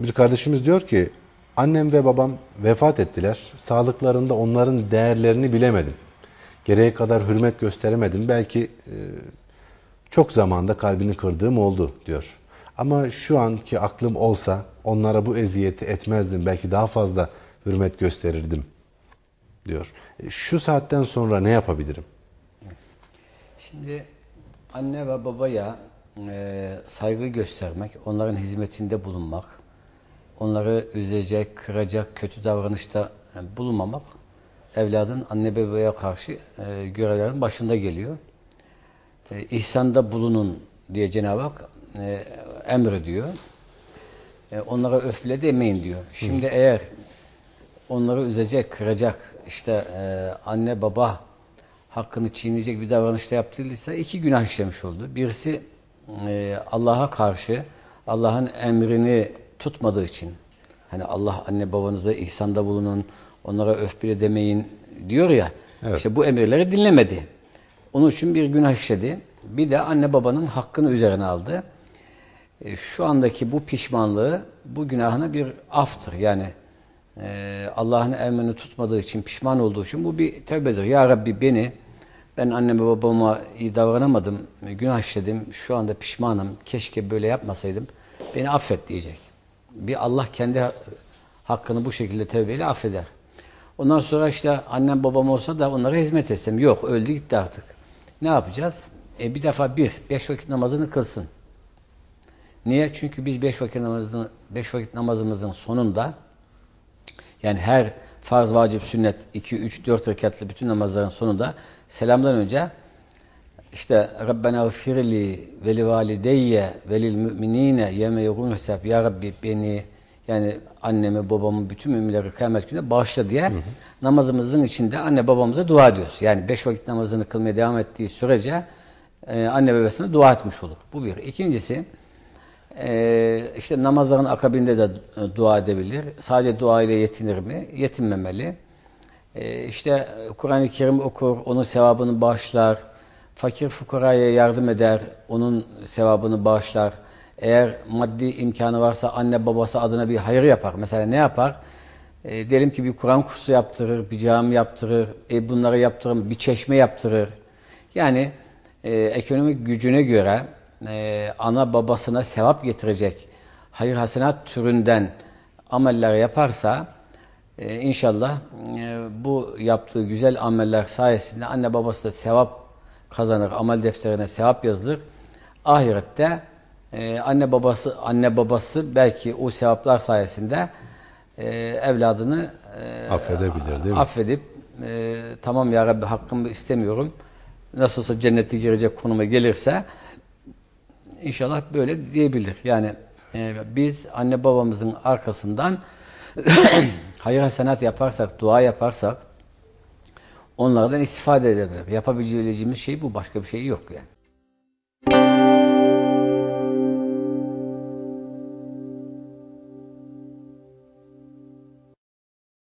Bir kardeşimiz diyor ki annem ve babam vefat ettiler. Sağlıklarında onların değerlerini bilemedim. Gereği kadar hürmet gösteremedim. Belki e, çok zamanda kalbini kırdığım oldu diyor. Ama şu anki aklım olsa onlara bu eziyeti etmezdim. Belki daha fazla hürmet gösterirdim diyor. E, Şu saatten sonra ne yapabilirim? Şimdi anne ve babaya e, saygı göstermek, onların hizmetinde bulunmak, onları üzecek, kıracak, kötü davranışta e, bulunmamak evladın anne babaya karşı e, görevlerin başında geliyor. E, ihsanda bulunun diye Cenab-ı Hak e, emrediyor. E, onlara öf bile demeyin diyor. Şimdi eğer onları üzecek, kıracak, işte anne baba hakkını çiğneyecek bir davranışta yaptıysa iki günah işlemiş oldu. Birisi Allah'a karşı Allah'ın emrini tutmadığı için hani Allah anne babanıza ihsanda bulunun, onlara öf bile demeyin diyor ya. Evet. İşte bu emirleri dinlemedi. Onun için bir günah işledi. Bir de anne babanın hakkını üzerine aldı. E, şu andaki bu pişmanlığı bu günahına bir aftır. Yani e, Allah'ın emrini tutmadığı için, pişman olduğu için bu bir tevbedir. Ya Rabbi beni, ben anneme babama iyi davranamadım, günah işledim, şu anda pişmanım, keşke böyle yapmasaydım, beni affet diyecek. Bir Allah kendi ha- hakkını bu şekilde tevbeyle affeder. Ondan sonra işte annem babam olsa da onlara hizmet etsem. Yok öldü gitti artık. Ne yapacağız? E bir defa bir, beş vakit namazını kılsın. Niye? Çünkü biz beş vakit namazını, beş vakit namazımızın sonunda yani her farz, vacip, sünnet 2, 3, 4 rekatlı bütün namazların sonunda selamdan önce işte Rabbena gfirli ve li valideyye ve lil müminine yeme yekun hesap ya Rabbi beni yani annemi babamı bütün müminleri kıyamet günü bağışla diye namazımızın içinde anne babamıza dua ediyoruz. Yani beş vakit namazını kılmaya devam ettiği sürece e, anne babasına dua etmiş olur. Bu bir. İkincisi ee, işte namazların akabinde de e, dua edebilir. Sadece dua ile yetinir mi? Yetinmemeli. Ee, işte Kur'an-ı Kerim okur, onun sevabını bağışlar. Fakir fukaraya yardım eder, onun sevabını bağışlar. Eğer maddi imkanı varsa anne babası adına bir hayır yapar. Mesela ne yapar? E, diyelim ki bir Kur'an kursu yaptırır, bir cami yaptırır, e, bunları yaptırır, bir çeşme yaptırır. Yani e, ekonomik gücüne göre e, ana babasına sevap getirecek hayır hasenat türünden ameller yaparsa e, inşallah e, bu yaptığı güzel ameller sayesinde anne babası da sevap kazanır, amel defterine sevap yazılır. Ahirette e, anne babası anne babası belki o sevaplar sayesinde e, evladını e, Affedebilir değil mi? affedip e, tamam ya Rabbi hakkımı istemiyorum. Nasıl olsa cennete girecek konuma gelirse inşallah böyle diyebilir. Yani e, biz anne babamızın arkasından hayır hasenat yaparsak, dua yaparsak onlardan istifade edebilirim. Yapabileceğimiz şey bu. Başka bir şey yok yani.